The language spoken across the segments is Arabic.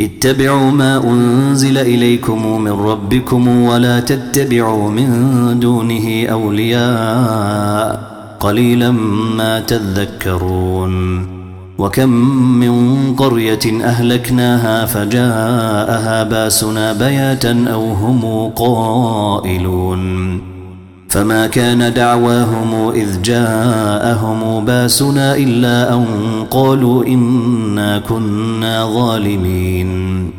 اتبعوا ما أنزل إليكم من ربكم ولا تتبعوا من دونه أولياء قليلا ما تذكرون وكم من قرية أهلكناها فجاءها باسنا بياتا أو هم قائلون فما كان دعواهم إذ جاءهم باسنا إلا أن قالوا إنا كنا ظالمين.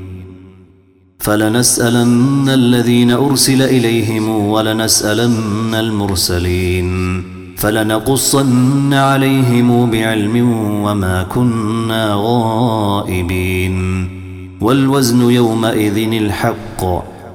فلنسألن الذين أرسل إليهم ولنسألن المرسلين. فلنقصن عليهم بعلم وما كنا غائبين. والوزن يومئذ الحق.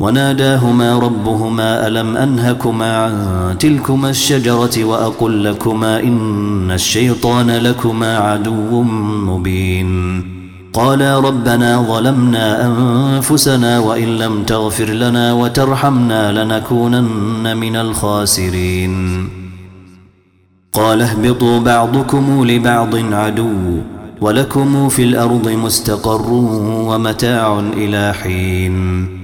وناداهما ربهما ألم أنهكما عن تلكما الشجرة وأقل لكما إن الشيطان لكما عدو مبين. قالا ربنا ظلمنا أنفسنا وإن لم تغفر لنا وترحمنا لنكونن من الخاسرين. قال اهبطوا بعضكم لبعض عدو ولكم في الأرض مستقر ومتاع إلى حين.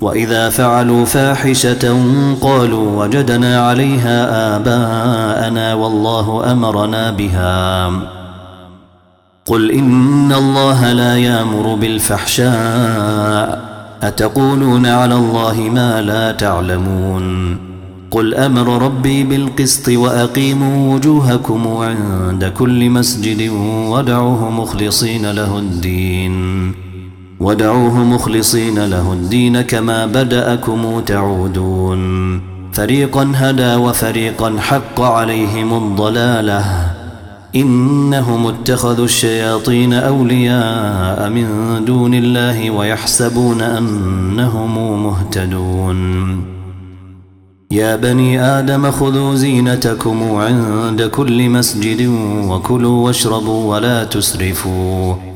وإذا فعلوا فاحشة قالوا وجدنا عليها آباءنا والله أمرنا بها. قل إن الله لا يأمر بالفحشاء. أتقولون على الله ما لا تعلمون. قل أمر ربي بالقسط وأقيموا وجوهكم عند كل مسجد ودعوه مخلصين له الدين. ودعوه مخلصين له الدين كما بدأكم تعودون. فريقا هدى وفريقا حق عليهم الضلالة. إنهم اتخذوا الشياطين أولياء من دون الله ويحسبون أنهم مهتدون. يا بني آدم خذوا زينتكم عند كل مسجد وكلوا واشربوا ولا تسرفوا.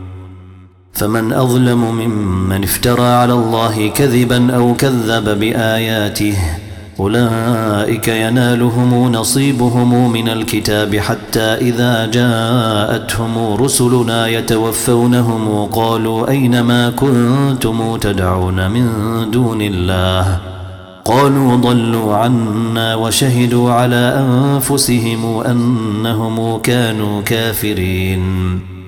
فمن أظلم ممن افترى على الله كذبا أو كذب بآياته أولئك ينالهم نصيبهم من الكتاب حتى إذا جاءتهم رسلنا يتوفونهم قالوا أينما كنتم تدعون من دون الله؟ قالوا ضلوا عنا وشهدوا على أنفسهم أنهم كانوا كافرين.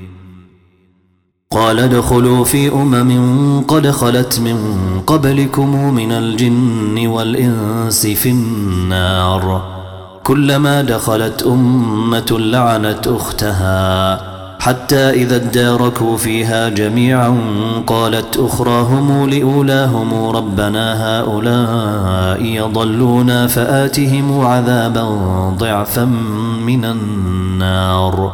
قال ادخلوا في أمم قد خلت من قبلكم من الجن والإنس في النار. كلما دخلت أمة لعنت أختها. حتى إذا اداركوا فيها جميعا قالت أخراهم لأولاهم ربنا هؤلاء يضلونا فآتهم عذابا ضعفا من النار.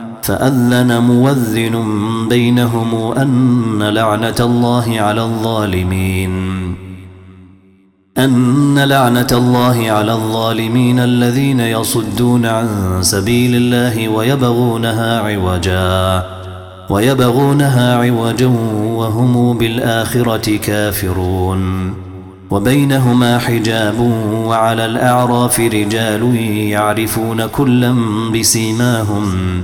فأذن موذن بينهم أن لعنة الله على الظالمين. أن لعنة الله على الظالمين الذين يصدون عن سبيل الله ويبغونها عوجا ويبغونها عوجا وهم بالآخرة كافرون. وبينهما حجاب وعلى الأعراف رجال يعرفون كلا بسيماهم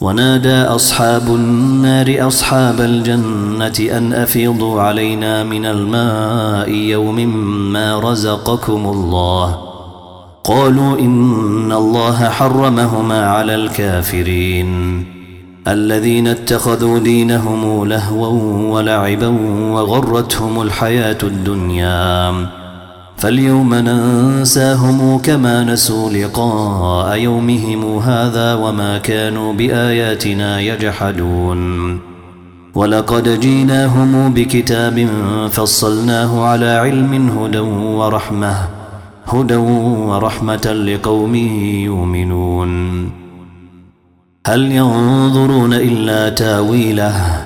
ونادى أصحاب النار أصحاب الجنة أن أفيضوا علينا من الماء يوم ما رزقكم الله. قالوا إن الله حرمهما على الكافرين. الذين اتخذوا دينهم لهوا ولعبا وغرتهم الحياة الدنيا. فاليوم ننساهم كما نسوا لقاء يومهم هذا وما كانوا بآياتنا يجحدون. ولقد جيناهم بكتاب فصلناه على علم هدى ورحمة هدى ورحمة لقوم يؤمنون. هل ينظرون إلا تاويله؟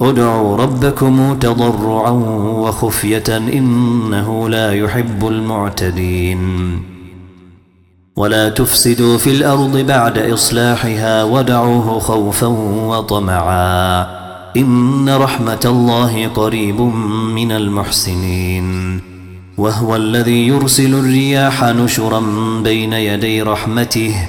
ادعوا ربكم تضرعا وخفية إنه لا يحب المعتدين. ولا تفسدوا في الأرض بعد إصلاحها ودعوه خوفا وطمعا. إن رحمة الله قريب من المحسنين. وهو الذي يرسل الرياح نشرا بين يدي رحمته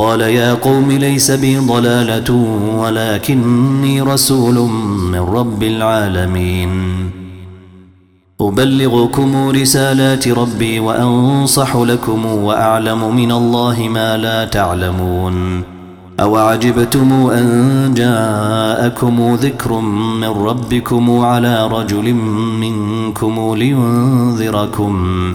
قال يا قوم ليس بي ضلالة ولكني رسول من رب العالمين. أبلغكم رسالات ربي وأنصح لكم وأعلم من الله ما لا تعلمون. أو عجبتم أن جاءكم ذكر من ربكم على رجل منكم لينذركم؟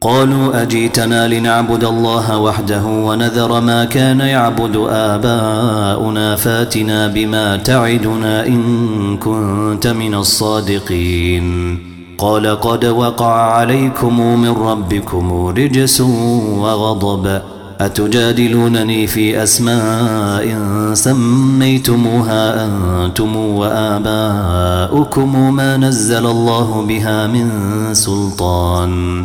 قالوا أجيتنا لنعبد الله وحده ونذر ما كان يعبد آباؤنا فاتنا بما تعدنا إن كنت من الصادقين. قال قد وقع عليكم من ربكم رجس وغضب. أتجادلونني في أسماء سميتموها أنتم وآباؤكم ما نزل الله بها من سلطان.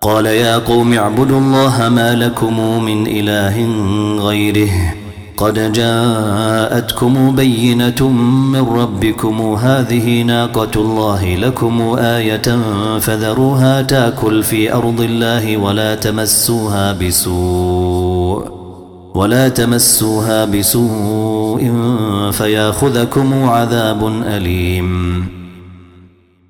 قال يا قوم اعبدوا الله ما لكم من إله غيره. قد جاءتكم بينة من ربكم. هذه ناقة الله لكم آية فذروها تاكل في أرض الله ولا تمسوها بسوء ولا تمسوها بسوء فياخذكم عذاب أليم.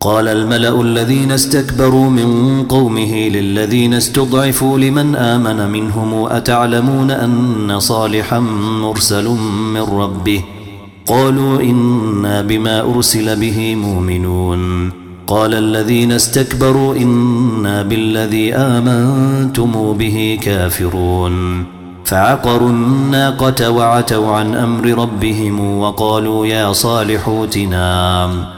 قال الملأ الذين استكبروا من قومه للذين استضعفوا لمن آمن منهم أتعلمون أن صالحا مرسل من ربه؟ قالوا إنا بما أرسل به مؤمنون. قال الذين استكبروا إنا بالذي آمنتم به كافرون. فعقروا الناقة وعتوا عن أمر ربهم وقالوا يا صالح اوتنا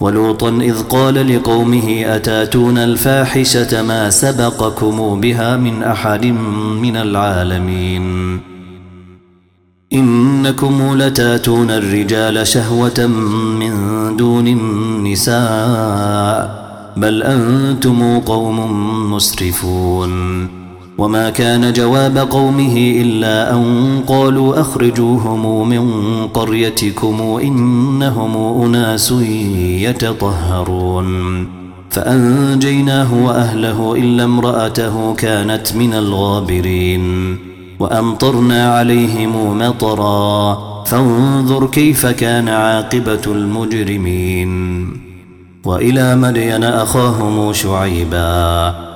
ولوطا إذ قال لقومه أتاتون الفاحشة ما سبقكم بها من أحد من العالمين؟ إنكم لتاتون الرجال شهوة من دون النساء بل أنتم قوم مسرفون. وما كان جواب قومه إلا أن قالوا أخرجوهم من قريتكم إنهم أناس يتطهرون فأنجيناه وأهله إلا امرأته كانت من الغابرين وأمطرنا عليهم مطرا فانظر كيف كان عاقبة المجرمين وإلى مدين أخاهم شعيباً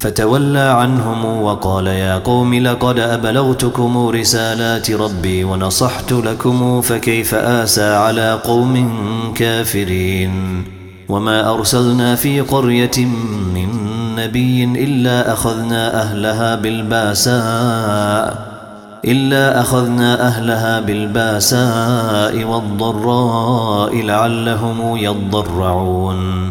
فتولى عنهم وقال يا قوم لقد أبلغتكم رسالات ربي ونصحت لكم فكيف آسى على قوم كافرين وما أرسلنا في قرية من نبي إلا أخذنا أهلها بالباساء إلا أخذنا أهلها بالباساء والضراء لعلهم يضرعون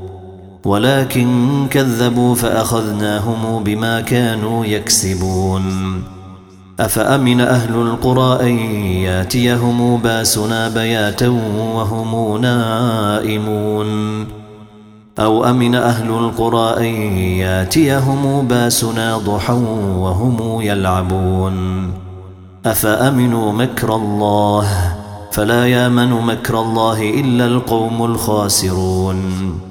ولكن كذبوا فأخذناهم بما كانوا يكسبون. أفأمن أهل القرى أن ياتيهم باسنا بياتا وهم نائمون؟ أو أمن أهل القرى أن ياتيهم باسنا ضحى وهم يلعبون؟ أفأمنوا مكر الله؟ فلا يامن مكر الله إلا القوم الخاسرون.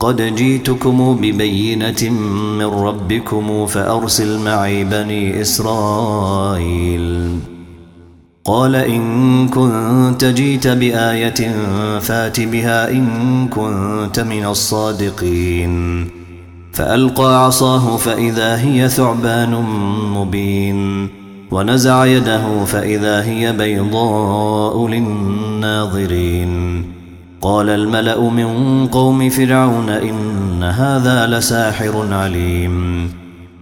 قد جيتكم ببينة من ربكم فأرسل معي بني إسرائيل. قال إن كنت جيت بآية فات بها إن كنت من الصادقين. فألقى عصاه فإذا هي ثعبان مبين. ونزع يده فإذا هي بيضاء للناظرين. قال الملأ من قوم فرعون إن هذا لساحر عليم.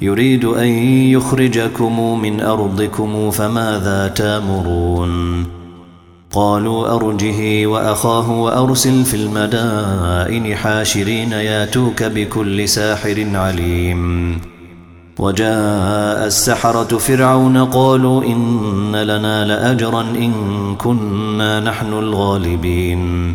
يريد أن يخرجكم من أرضكم فماذا تأمرون؟ قالوا أرجه وأخاه وأرسل في المدائن حاشرين ياتوك بكل ساحر عليم. وجاء السحرة فرعون قالوا إن لنا لأجرا إن كنا نحن الغالبين.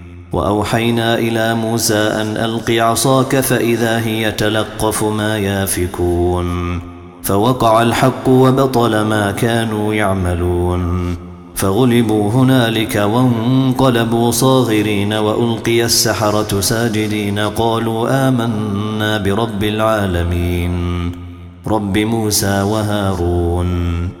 وأوحينا إلى موسى أن ألق عصاك فإذا هي تلقف ما يافكون. فوقع الحق وبطل ما كانوا يعملون. فغلبوا هنالك وانقلبوا صاغرين وألقي السحرة ساجدين. قالوا آمنا برب العالمين. رب موسى وهارون.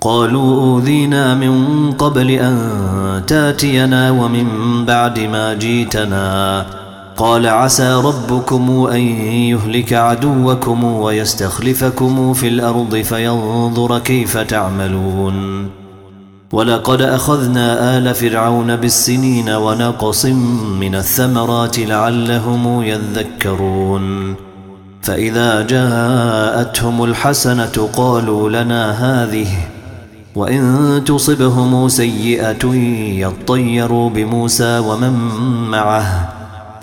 قالوا أوذينا من قبل أن تاتينا ومن بعد ما جيتنا. قال عسى ربكم أن يهلك عدوكم ويستخلفكم في الأرض فينظر كيف تعملون. ولقد أخذنا آل فرعون بالسنين ونقص من الثمرات لعلهم يذكرون. فإذا جاءتهم الحسنة قالوا لنا هذه وإن تصبهم سيئة يطيروا بموسى ومن معه.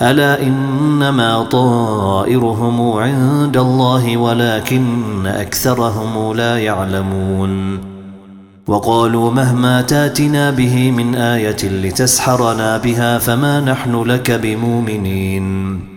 ألا إنما طائرهم عند الله ولكن أكثرهم لا يعلمون. وقالوا مهما تاتنا به من آية لتسحرنا بها فما نحن لك بمؤمنين.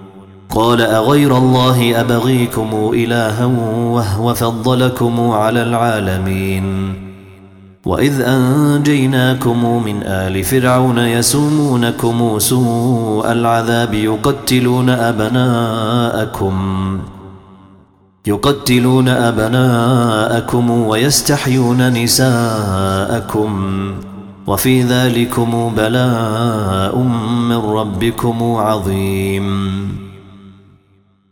قال أغير الله أبغيكم إلها وهو فضلكم على العالمين. وإذ أنجيناكم من آل فرعون يسومونكم سوء العذاب يقتلون أبناءكم يقتلون أبناءكم ويستحيون نساءكم. وفي ذلكم بلاء من ربكم عظيم.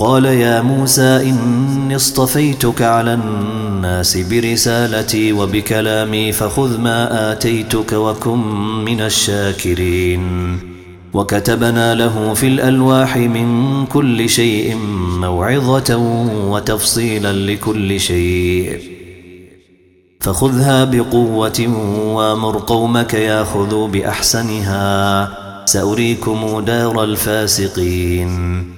قال يا موسى إني اصطفيتك على الناس برسالتي وبكلامي فخذ ما آتيتك وكن من الشاكرين. وكتبنا له في الألواح من كل شيء موعظة وتفصيلا لكل شيء. فخذها بقوة وامر قومك ياخذوا بأحسنها. سأريكم دار الفاسقين.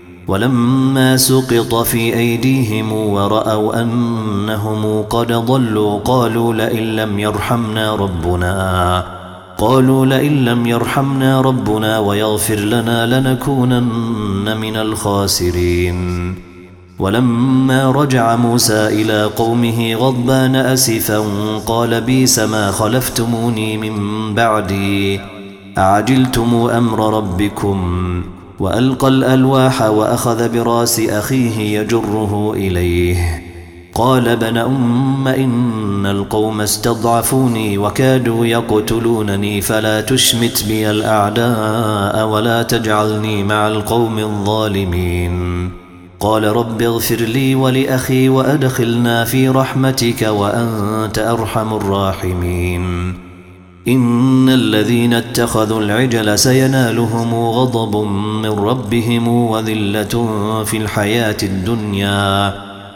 ولما سقط في أيديهم ورأوا أنهم قد ضلوا قالوا لئن لم يرحمنا ربنا. قالوا لئن لم يرحمنا ربنا ويغفر لنا لنكونن من الخاسرين. ولما رجع موسى إلى قومه غضبان أسفا قال بيس ما خلفتموني من بعدي. أعجلتم أمر ربكم؟ وألقى الألواح وأخذ براس أخيه يجره إليه. قال ابن أم إن القوم استضعفوني وكادوا يقتلونني فلا تشمت بي الأعداء ولا تجعلني مع القوم الظالمين. قال رب اغفر لي ولأخي وأدخلنا في رحمتك وأنت أرحم الراحمين. إن الذين اتخذوا العجل سينالهم غضب من ربهم وذلة في الحياة الدنيا.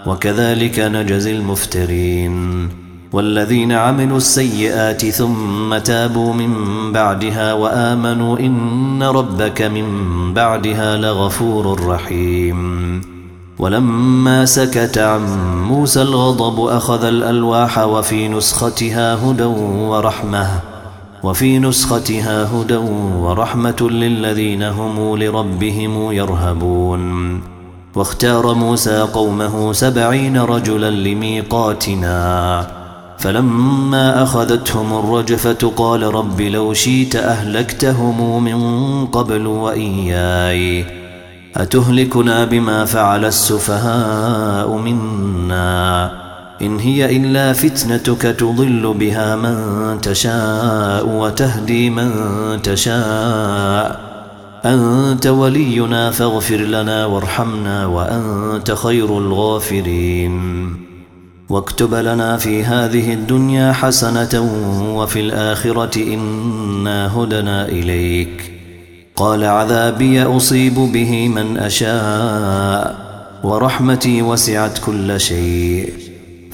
وكذلك نجزي المفترين. والذين عملوا السيئات ثم تابوا من بعدها وآمنوا إن ربك من بعدها لغفور رحيم. ولما سكت عن موسى الغضب أخذ الألواح وفي نسختها هدى ورحمة. وفي نسختها هدى ورحمة للذين هم لربهم يرهبون. واختار موسى قومه سبعين رجلا لميقاتنا. فلما أخذتهم الرجفة قال رب لو شيت أهلكتهم من قبل وإياي. أتهلكنا بما فعل السفهاء منا؟ إن هي إلا فتنتك تضل بها من تشاء وتهدي من تشاء. أنت ولينا فاغفر لنا وارحمنا وأنت خير الغافرين. واكتب لنا في هذه الدنيا حسنة وفي الآخرة إنا هدنا إليك. قال عذابي أصيب به من أشاء ورحمتي وسعت كل شيء.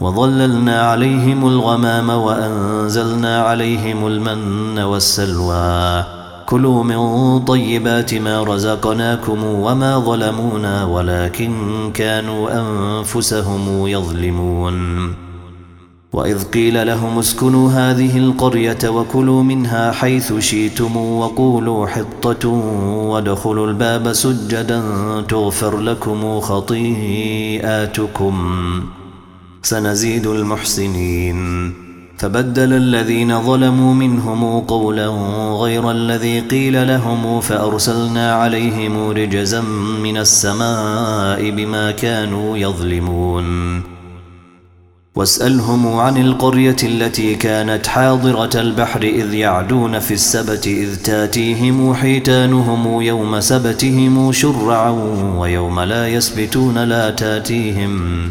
وظللنا عليهم الغمام وأنزلنا عليهم المن والسلوى. كلوا من طيبات ما رزقناكم وما ظلمونا ولكن كانوا أنفسهم يظلمون. وإذ قيل لهم اسكنوا هذه القرية وكلوا منها حيث شيتم وقولوا حطة وادخلوا الباب سجدا تغفر لكم خطيئاتكم. سنزيد المحسنين. فبدل الذين ظلموا منهم قولا غير الذي قيل لهم فأرسلنا عليهم رجزا من السماء بما كانوا يظلمون. واسألهم عن القرية التي كانت حاضرة البحر إذ يعدون في السبت إذ تاتيهم حيتانهم يوم سبتهم شرعا ويوم لا يسبتون لا تاتيهم.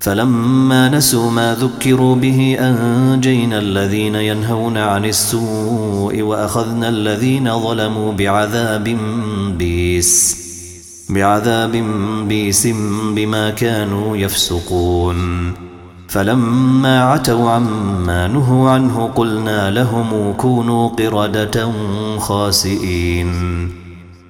فلما نسوا ما ذكروا به أنجينا الذين ينهون عن السوء وأخذنا الذين ظلموا بعذاب بيس بعذاب بيس بما كانوا يفسقون. فلما عتوا عما نهوا عنه قلنا لهم كونوا قردة خاسئين.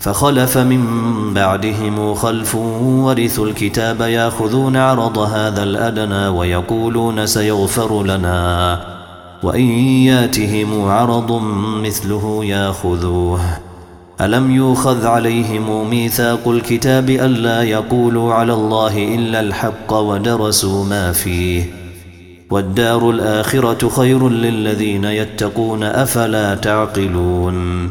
فخلف من بعدهم خلف ورثوا الكتاب ياخذون عرض هذا الأدنى ويقولون سيغفر لنا. وإن ياتهم عرض مثله ياخذوه. ألم يوخذ عليهم ميثاق الكتاب ألا يقولوا على الله إلا الحق ودرسوا ما فيه. والدار الآخرة خير للذين يتقون أفلا تعقلون.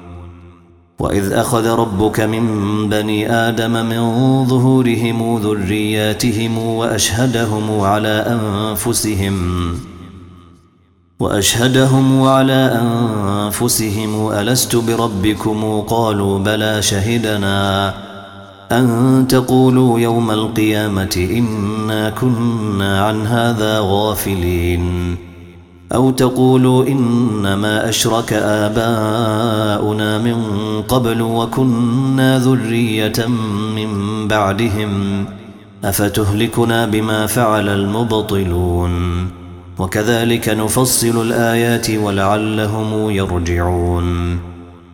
وإذ أخذ ربك من بني آدم من ظهورهم ذرياتهم وأشهدهم على أنفسهم وأشهدهم على أنفسهم ألست بربكم قالوا بلى شهدنا أن تقولوا يوم القيامة إنا كنا عن هذا غافلين أو تقولوا إنما أشرك آباؤنا من قبل وكنا ذرية من بعدهم أفتهلكنا بما فعل المبطلون وكذلك نفصل الآيات ولعلهم يرجعون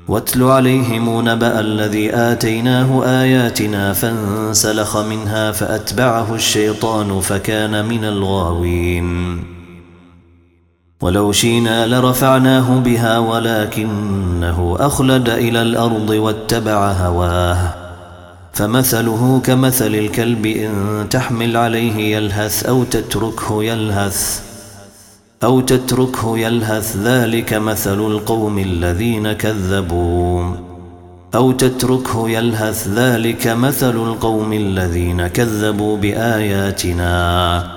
واتل عليهم نبأ الذي آتيناه آياتنا فانسلخ منها فأتبعه الشيطان فكان من الغاوين ولو شينا لرفعناه بها ولكنه أخلد إلى الأرض واتبع هواه. فمثله كمثل الكلب إن تحمل عليه يلهث أو تتركه يلهث أو تتركه يلهث ذلك مثل القوم الذين كذبوا. أو تتركه يلهث ذلك مثل القوم الذين كذبوا بآياتنا.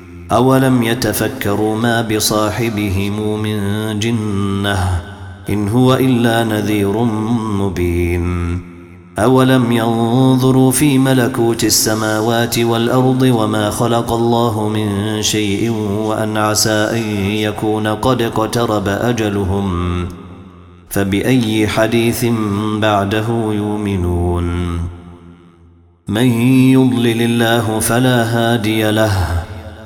أولم يتفكروا ما بصاحبهم من جنة إن هو إلا نذير مبين أولم ينظروا في ملكوت السماوات والأرض وما خلق الله من شيء وأن عسى أن يكون قد اقترب أجلهم فبأي حديث بعده يؤمنون من يضلل الله فلا هادي له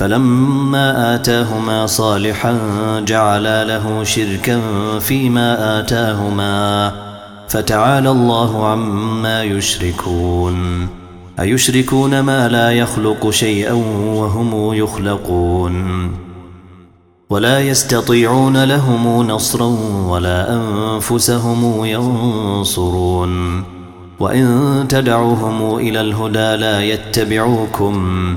فلما آتاهما صالحا جعلا له شركا فيما آتاهما فتعالى الله عما يشركون. أيشركون ما لا يخلق شيئا وهم يخلقون. ولا يستطيعون لهم نصرا ولا أنفسهم ينصرون. وإن تدعوهم إلى الهدى لا يتبعوكم.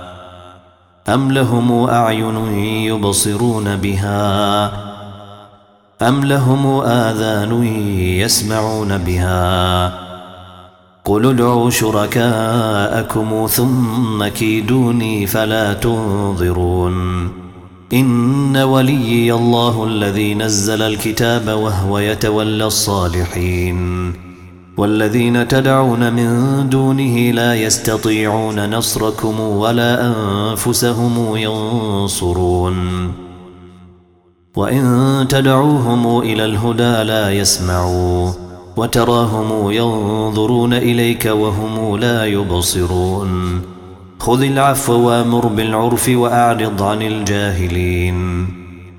أم لهم أعين يبصرون بها؟ أم لهم آذان يسمعون بها؟ قل ادعوا شركاءكم ثم كيدوني فلا تنظرون. إن وليي الله الذي نزل الكتاب وهو يتولى الصالحين. والذين تدعون من دونه لا يستطيعون نصركم ولا أنفسهم ينصرون. وإن تدعوهم إلى الهدى لا يسمعوا وتراهم ينظرون إليك وهم لا يبصرون. خذ العفو وأمر بالعرف وأعرض عن الجاهلين.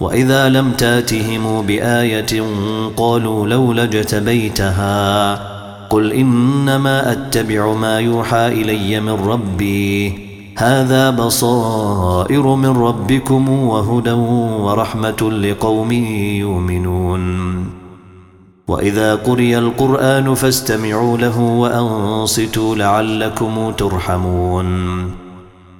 وإذا لم تاتهم بآية قالوا لولا اجتبيتها قل إنما أتبع ما يوحى إلي من ربي هذا بصائر من ربكم وهدى ورحمة لقوم يؤمنون وإذا قرئ القرآن فاستمعوا له وأنصتوا لعلكم ترحمون